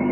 Wait,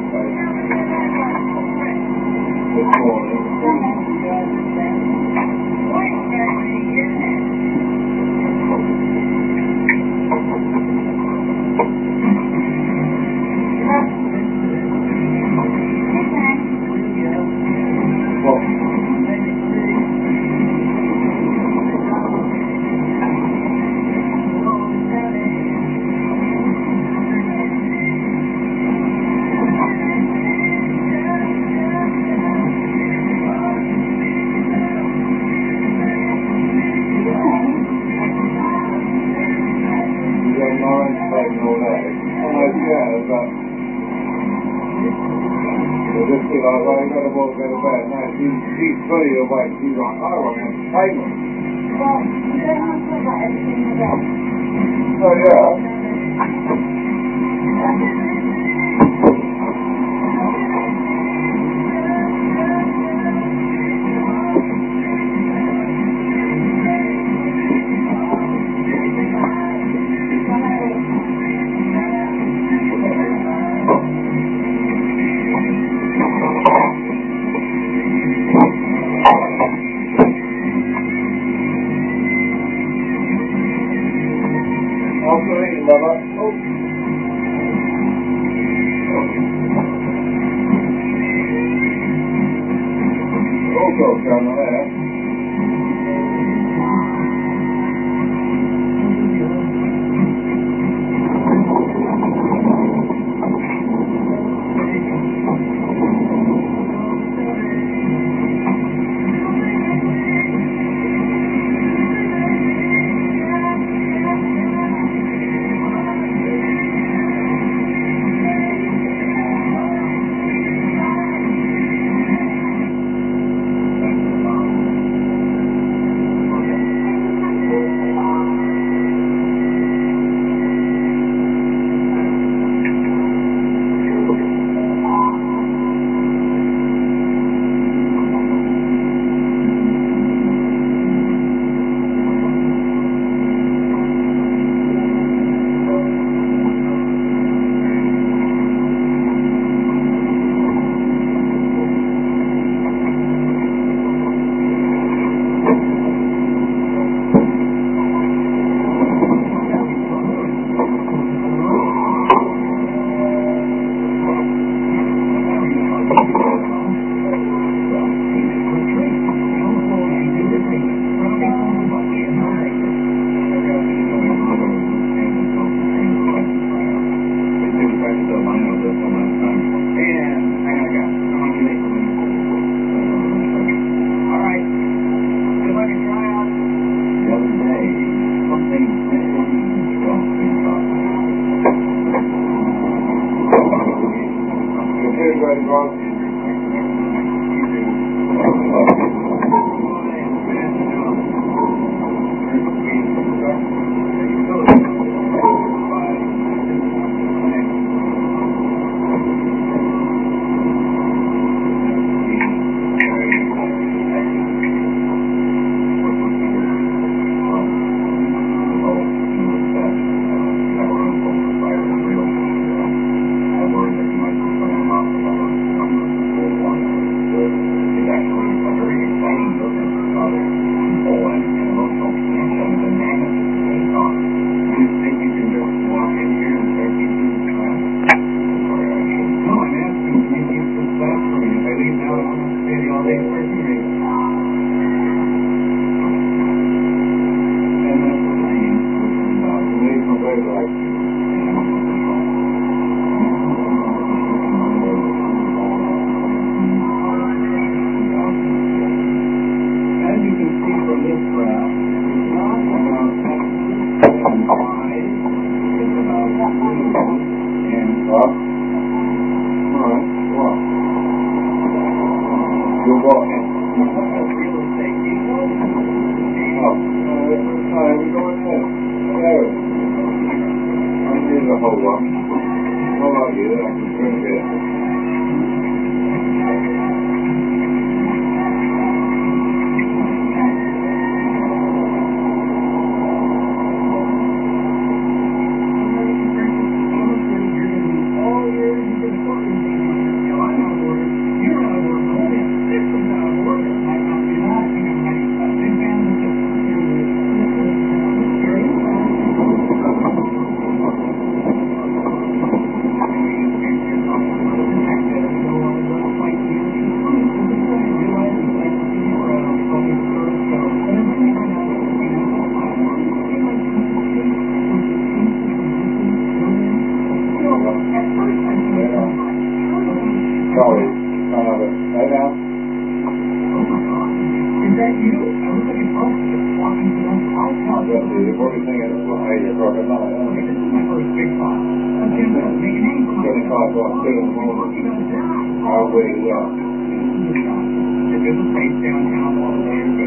Jesse, you've already seen it fly. You're talking now. This is my first big pot. I'm timber. Make an angle. Getting caught off good in the moment. You're gonna die. I'll wait it out. There isn't space downtown all the way.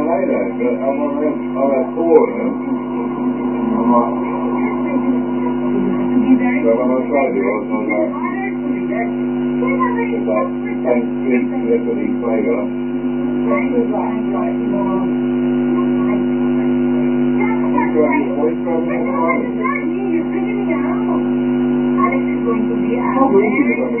all right, I. I'm all right. All right. I'm all right. So I'm going to try to. I'm to the bloody playground. Probably easier than the.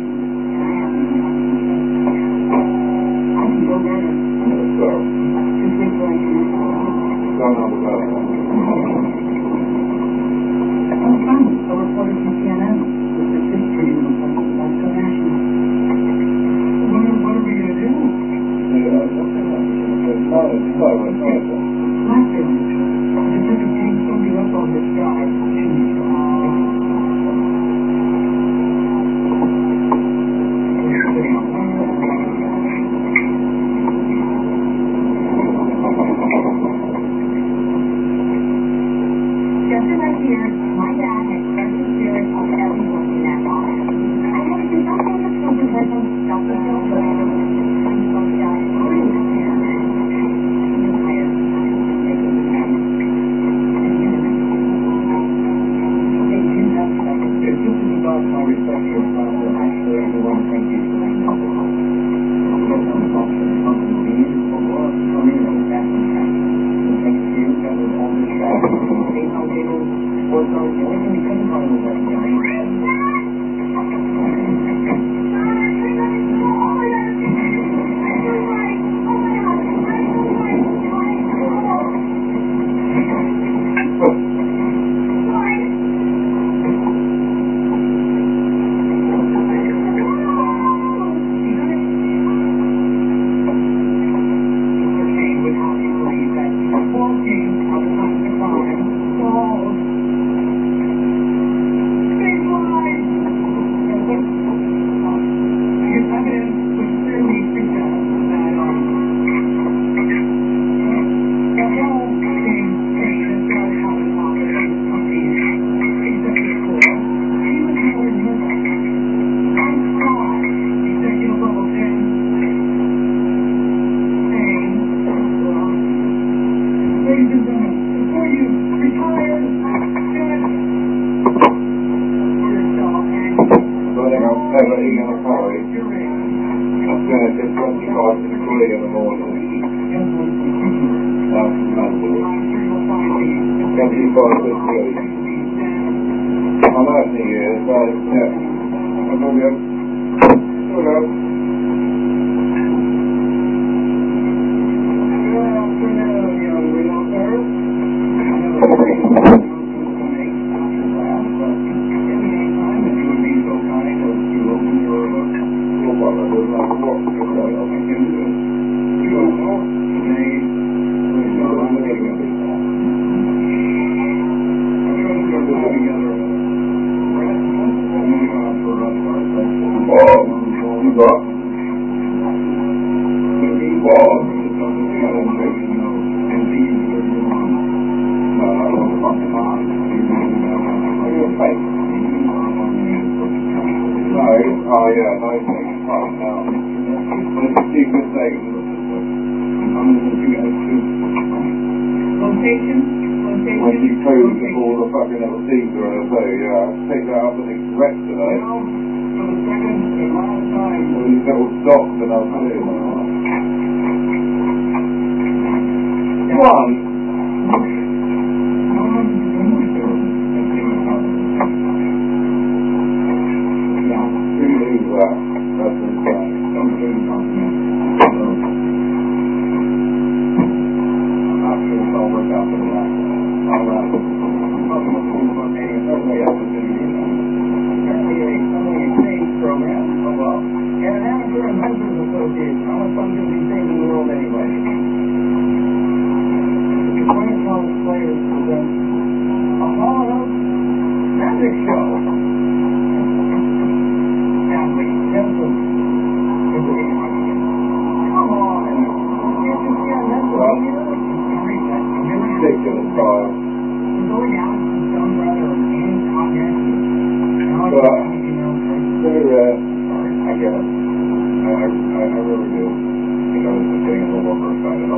Don't know about it.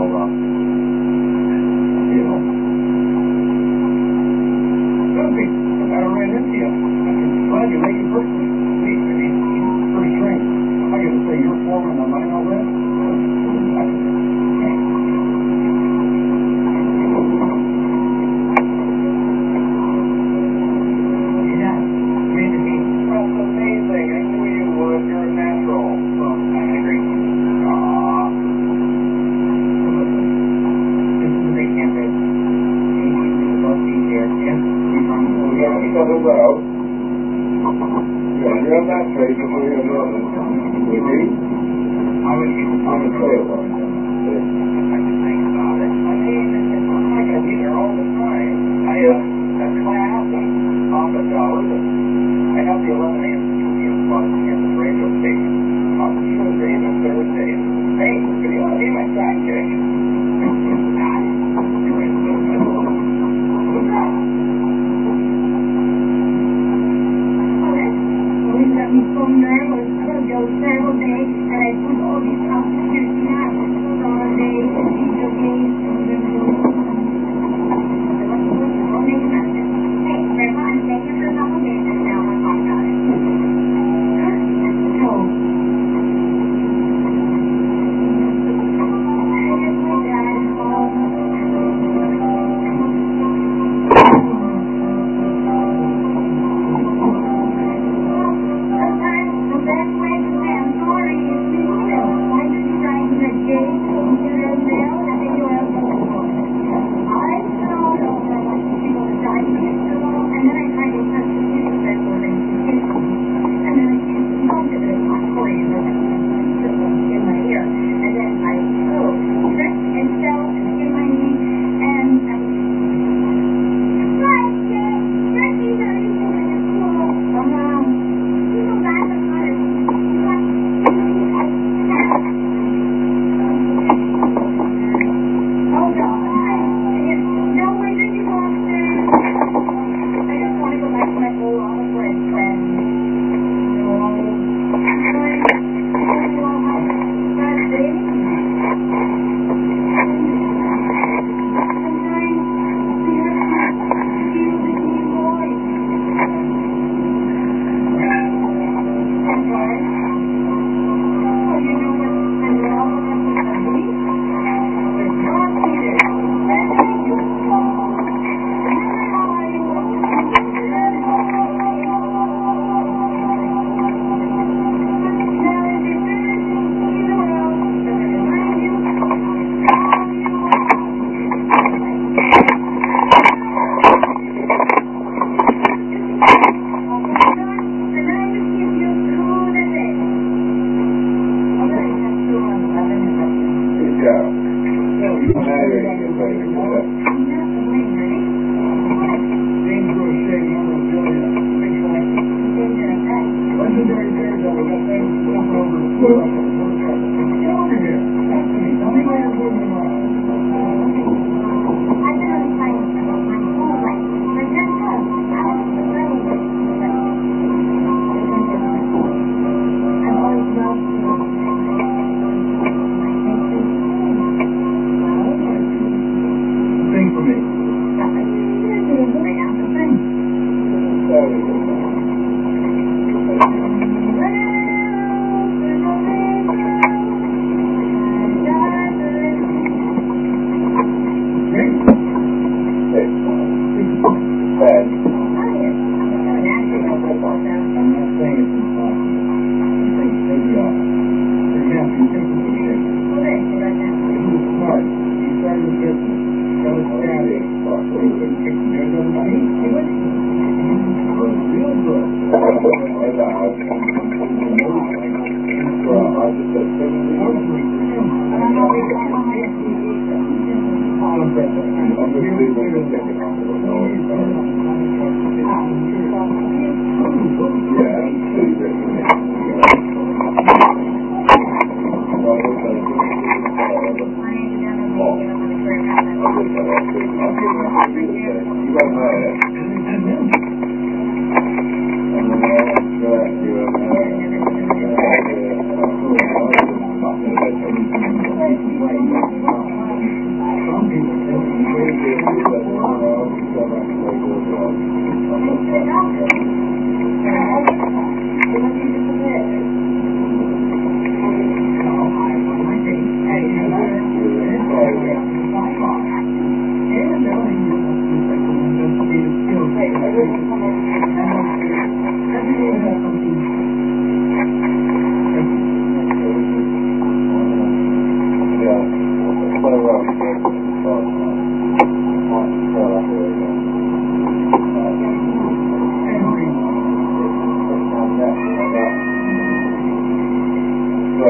ہوگا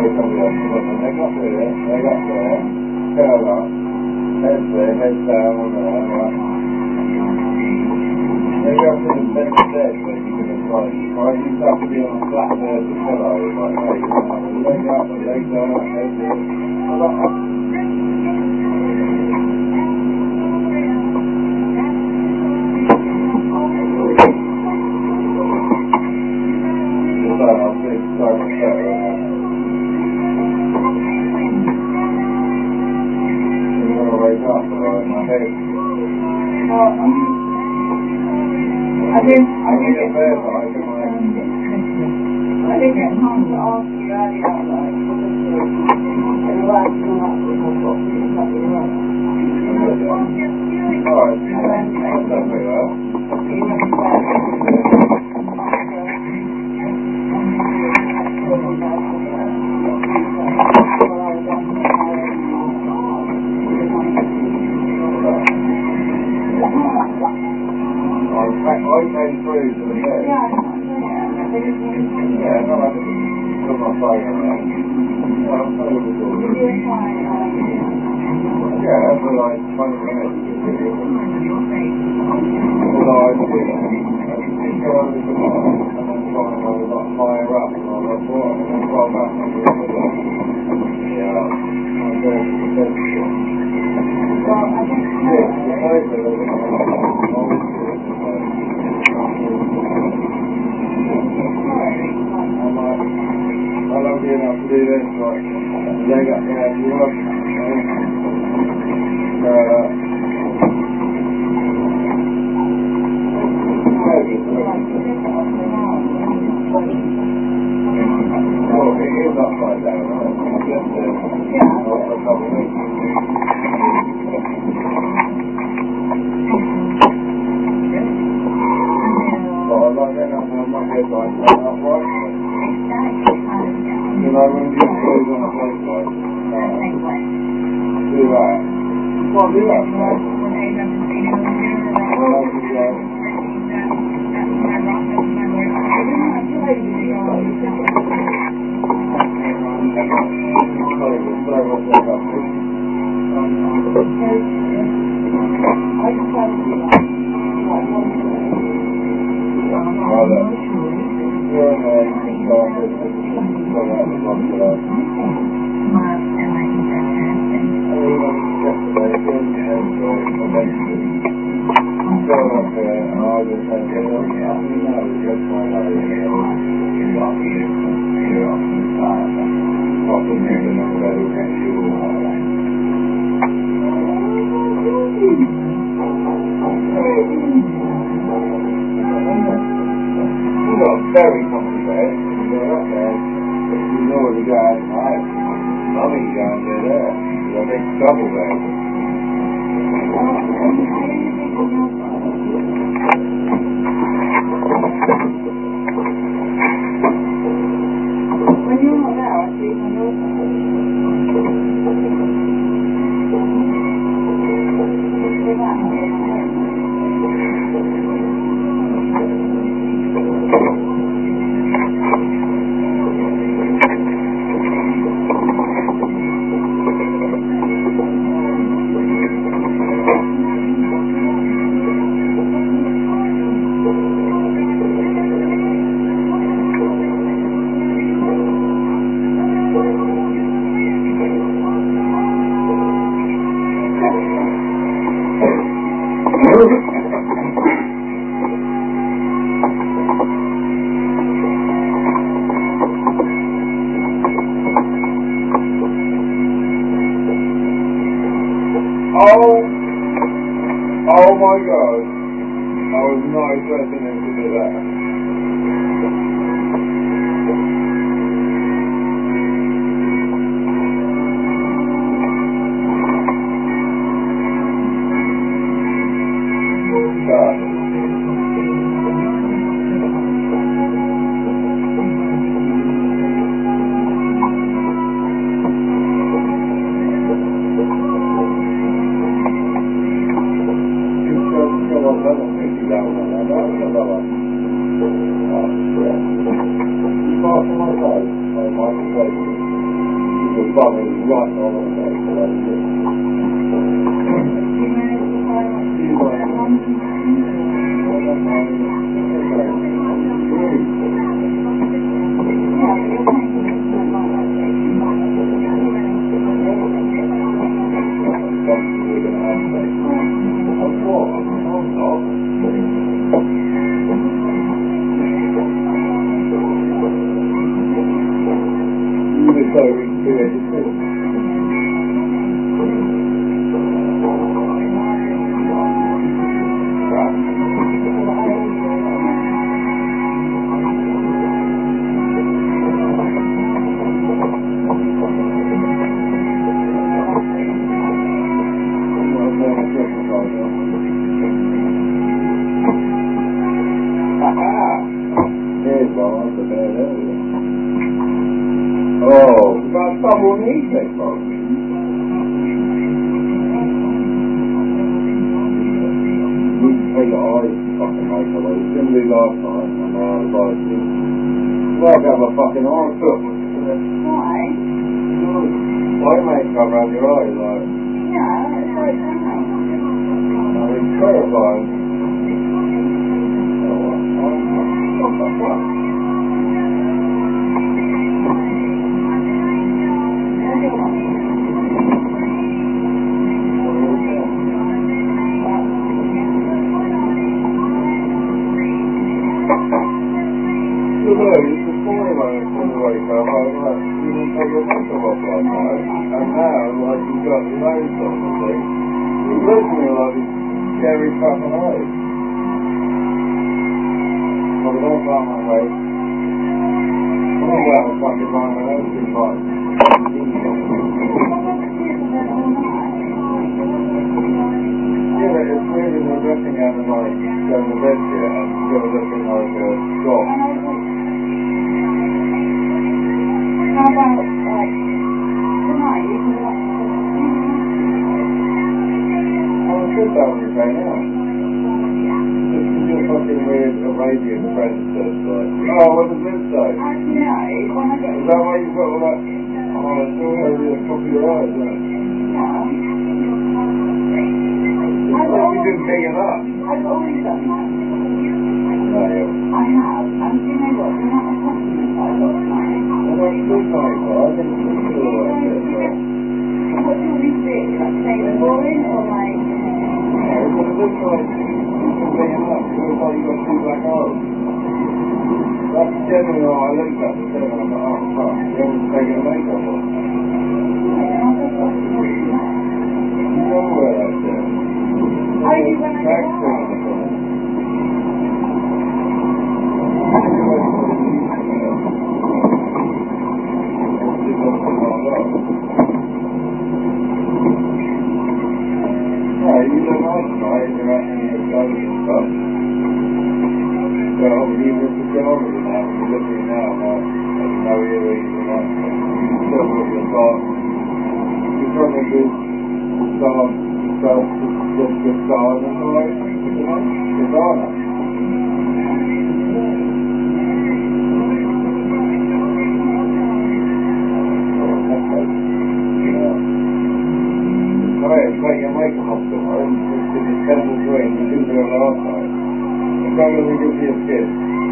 they got there. they got there, tail up, heads there, heads down, and all that. They got to the best bed that you can have to be on a flat bed with like you know, leg up, leg down, head in, a lot of like, oh, what does this say? Actually, no, when I get Is that why you've got all that? Oh, it's all over the top of your eyes, isn't it? yeah, I thought you didn't big it up. I've always done that. No, yeah. I have, and do you know what? The amount of compliments I got tonight. Well, that's good, mate. I think you should all like this, but... What do you want me to do? Like, say the boring or like, No, but it looks like you've been big it up. It looks like you've got two black. Fuck, you haven't taken the makeup off. You don't wear that shit. I do when I go Drag out. queen or something. Yeah, you your just you didn't do it last skin.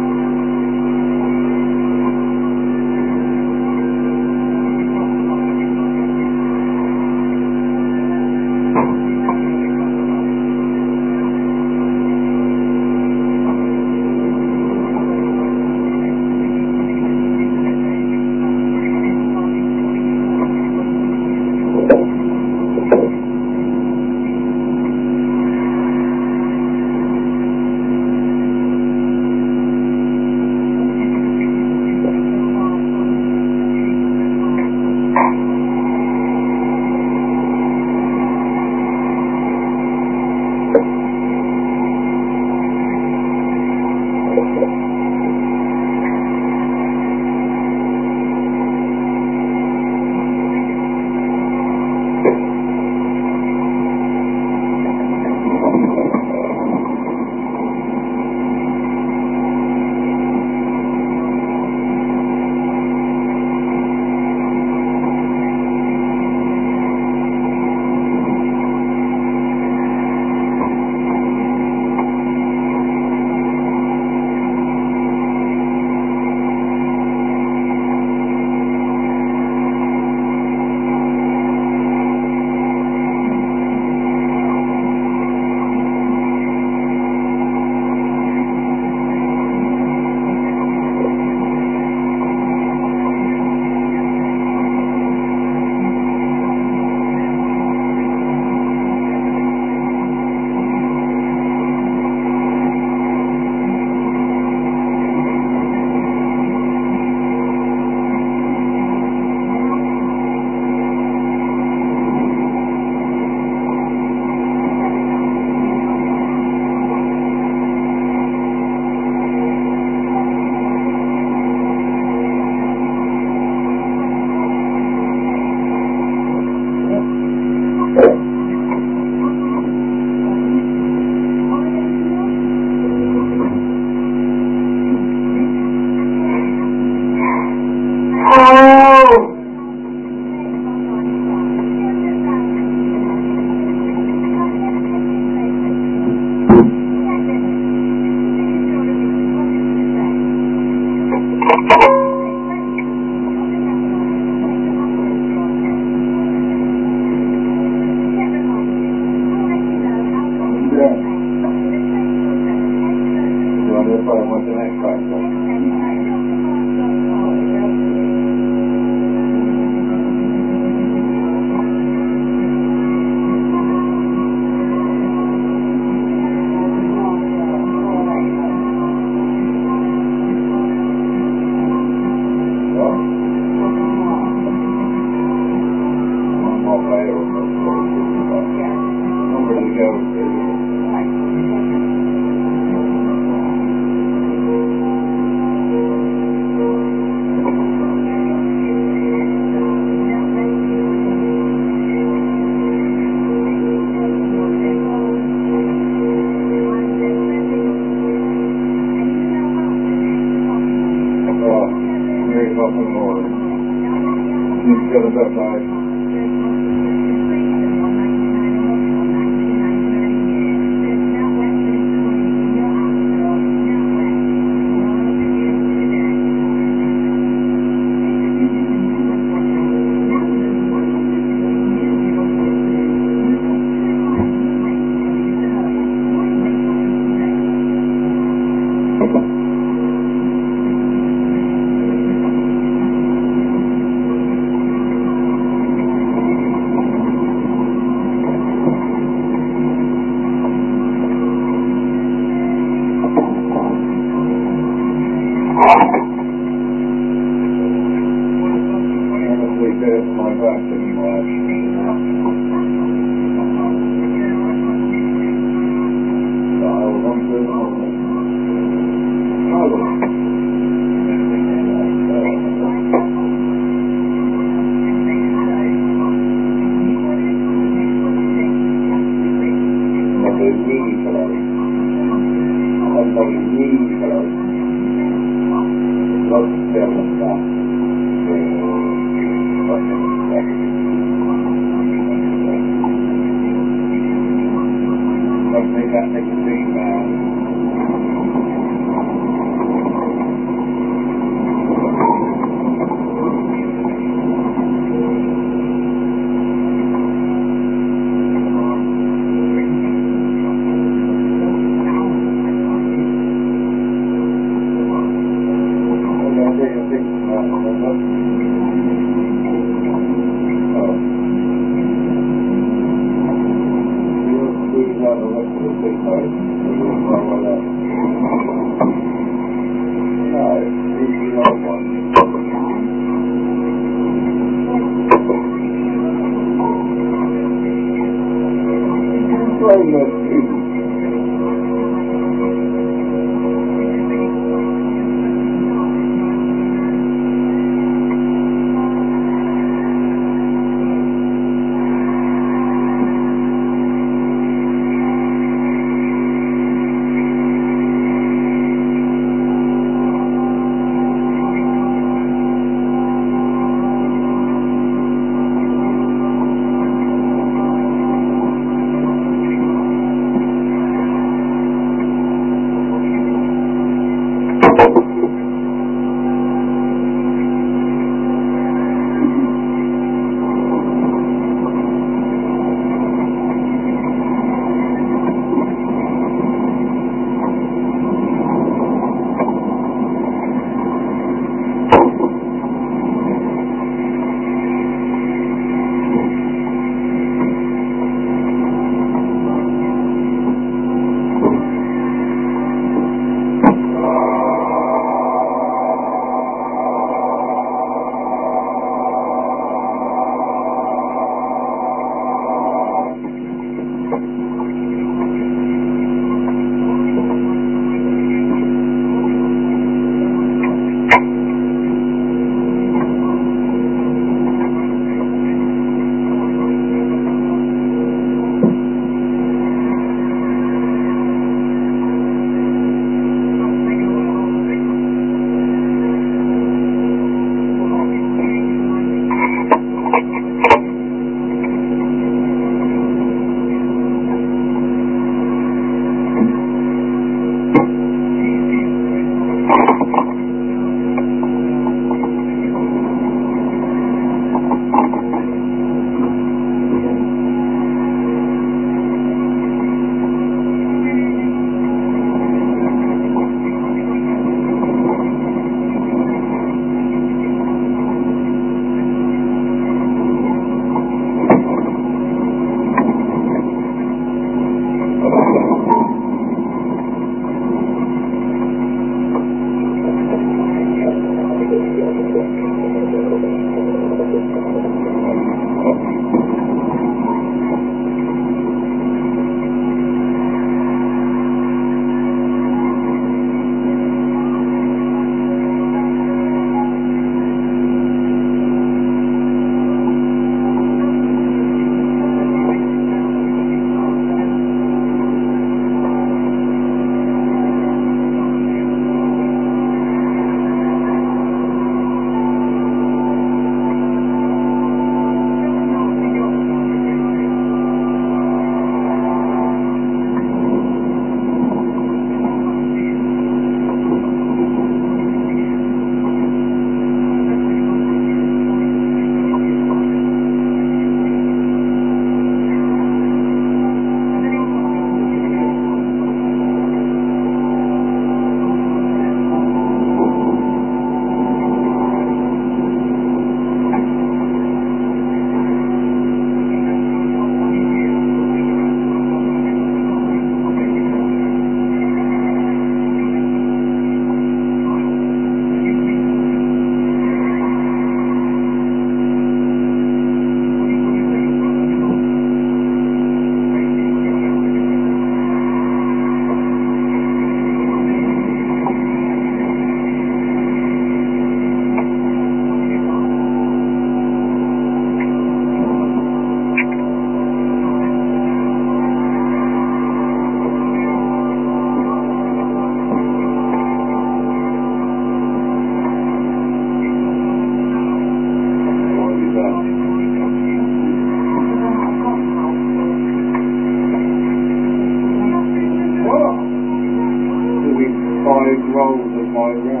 Five of my